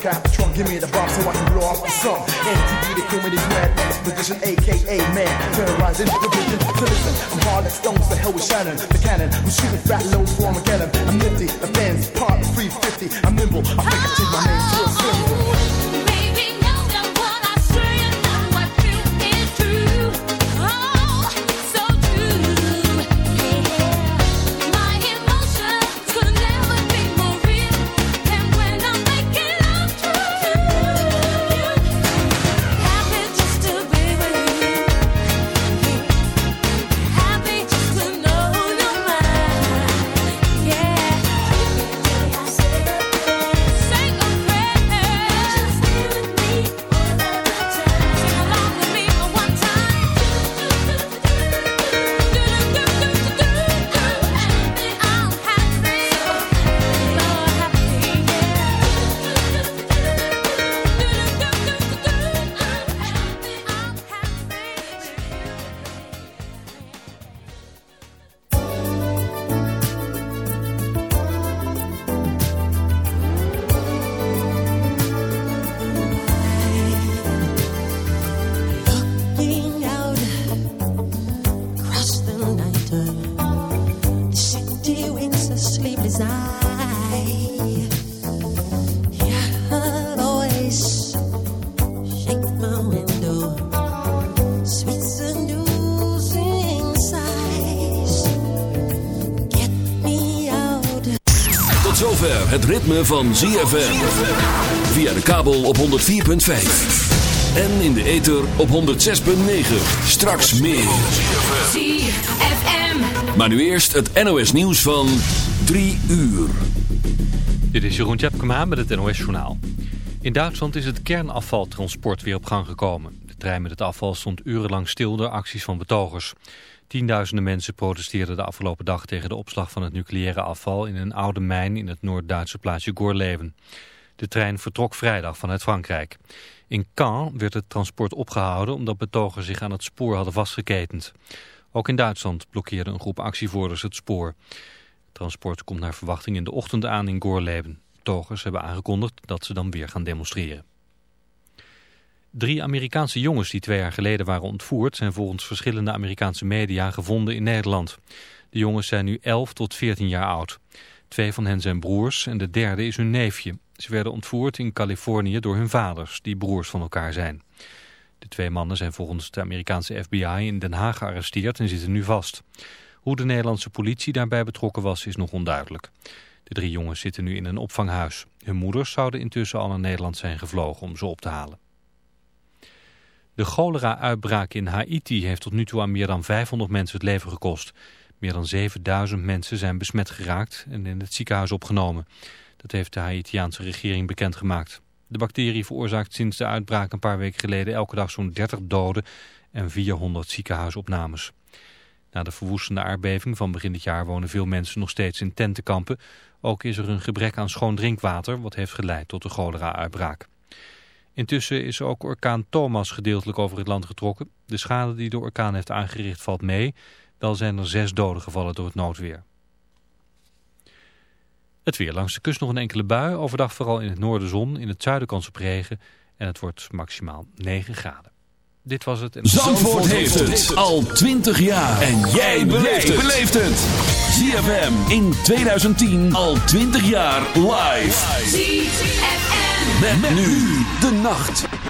cap the trunk, give me the bomb so I can blow off my song. MTV, the mad position, aka man. Terrorizing the vision. So listen, I'm hard like stones, the hell with Shannon, the cannon. I'm shooting fat low for Armageddon. I'm nifty, the fans, part 350. I'm nimble, I think I take my name to a symbol. Ritme van ZFM. Via de kabel op 104.5. En in de ether op 106.9. Straks meer. ZFM. Maar nu eerst het NOS nieuws van 3 uur. Dit is Jeroen Tjepkema met het NOS Journaal. In Duitsland is het kernafvaltransport weer op gang gekomen. De trein met het afval stond urenlang stil door acties van betogers. Tienduizenden mensen protesteerden de afgelopen dag tegen de opslag van het nucleaire afval in een oude mijn in het Noord-Duitse plaatsje Gorleven. De trein vertrok vrijdag vanuit Frankrijk. In Caen werd het transport opgehouden omdat betogers zich aan het spoor hadden vastgeketend. Ook in Duitsland blokkeerde een groep actievoerders het spoor. Het transport komt naar verwachting in de ochtend aan in Gorleven. Betogers hebben aangekondigd dat ze dan weer gaan demonstreren. Drie Amerikaanse jongens die twee jaar geleden waren ontvoerd... zijn volgens verschillende Amerikaanse media gevonden in Nederland. De jongens zijn nu 11 tot 14 jaar oud. Twee van hen zijn broers en de derde is hun neefje. Ze werden ontvoerd in Californië door hun vaders, die broers van elkaar zijn. De twee mannen zijn volgens de Amerikaanse FBI in Den Haag gearresteerd en zitten nu vast. Hoe de Nederlandse politie daarbij betrokken was is nog onduidelijk. De drie jongens zitten nu in een opvanghuis. Hun moeders zouden intussen al naar Nederland zijn gevlogen om ze op te halen. De cholera-uitbraak in Haiti heeft tot nu toe aan meer dan 500 mensen het leven gekost. Meer dan 7000 mensen zijn besmet geraakt en in het ziekenhuis opgenomen. Dat heeft de Haitiaanse regering bekendgemaakt. De bacterie veroorzaakt sinds de uitbraak een paar weken geleden elke dag zo'n 30 doden en 400 ziekenhuisopnames. Na de verwoestende aardbeving van begin dit jaar wonen veel mensen nog steeds in tentenkampen. Ook is er een gebrek aan schoon drinkwater, wat heeft geleid tot de cholera-uitbraak. Intussen is ook orkaan Thomas gedeeltelijk over het land getrokken. De schade die de orkaan heeft aangericht valt mee. Wel zijn er zes doden gevallen door het noodweer. Het weer langs de kust nog een enkele bui. Overdag vooral in het noorden zon, in het zuiden kans op regen. En het wordt maximaal 9 graden. Dit was het. Zandvoort, heeft het al 20 jaar. En jij beleeft het. ZFM in 2010 al 20 jaar live. Met, nu de nacht.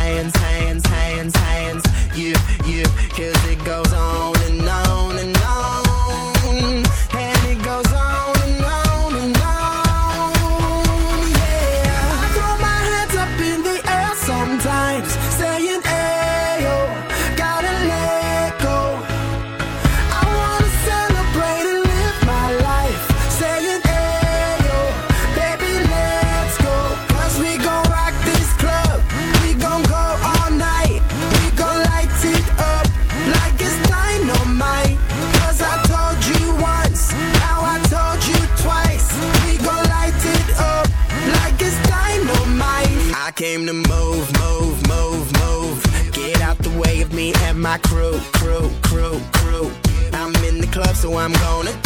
hands, hands, hands, hands. you, yeah, cause it goes on and on and on. I'm gonna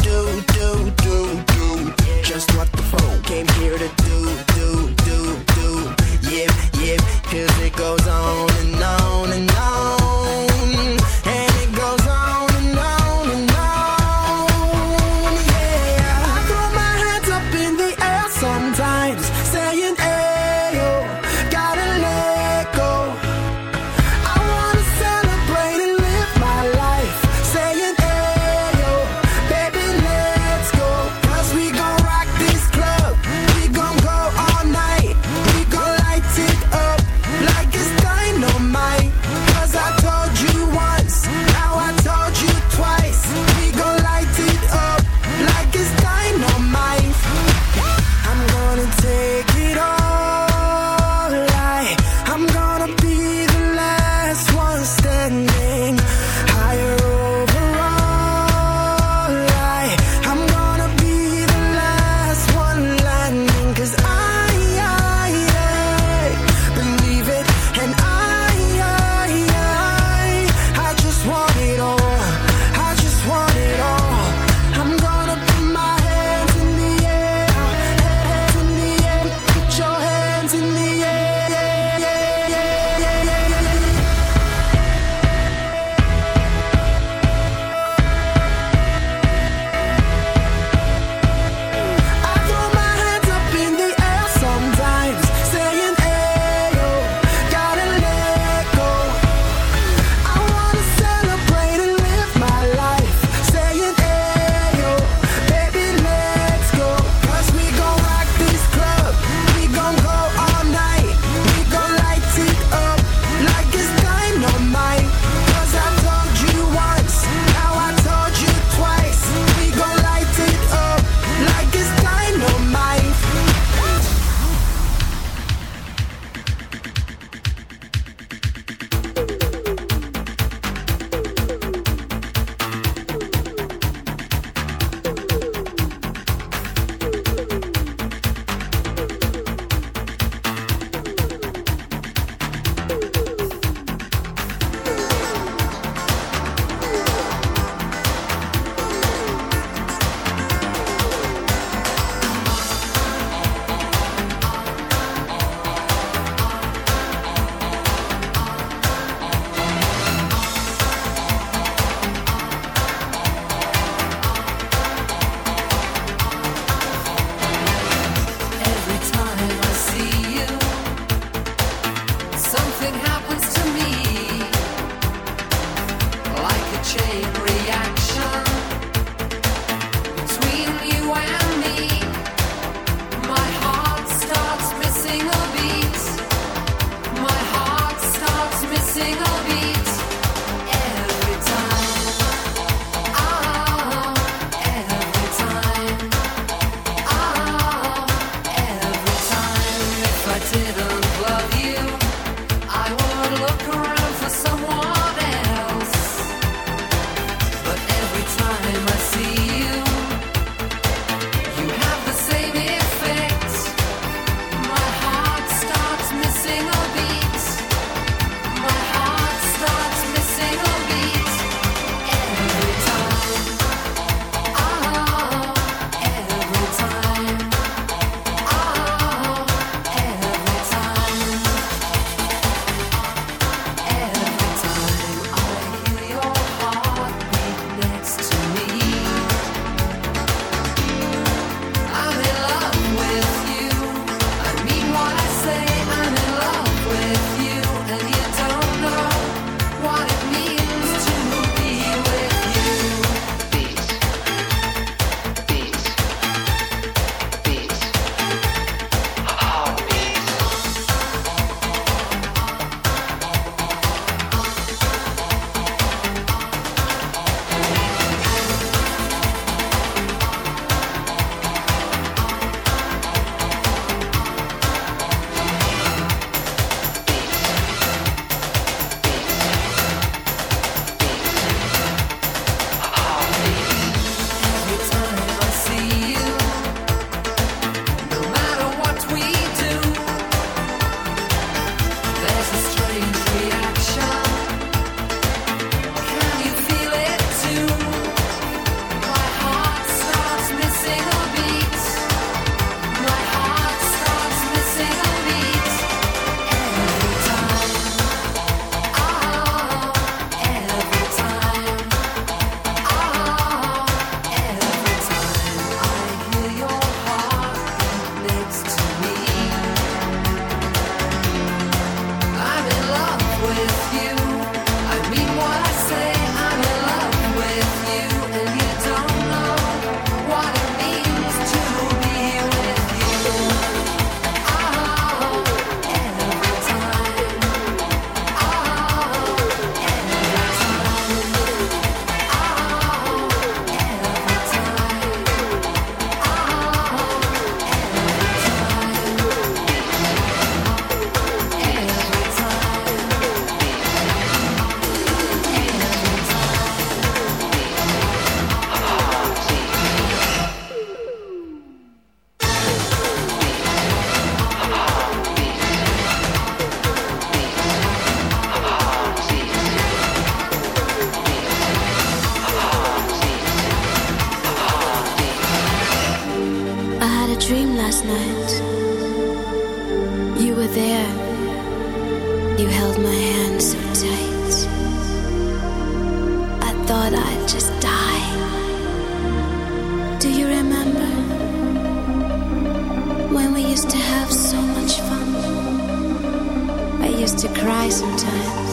sometimes.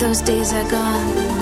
Those days are gone.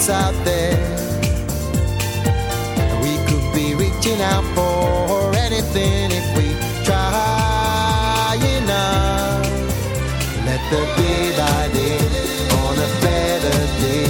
that's out there. We could be reaching out for anything if we try enough. Let the day by day on a better day.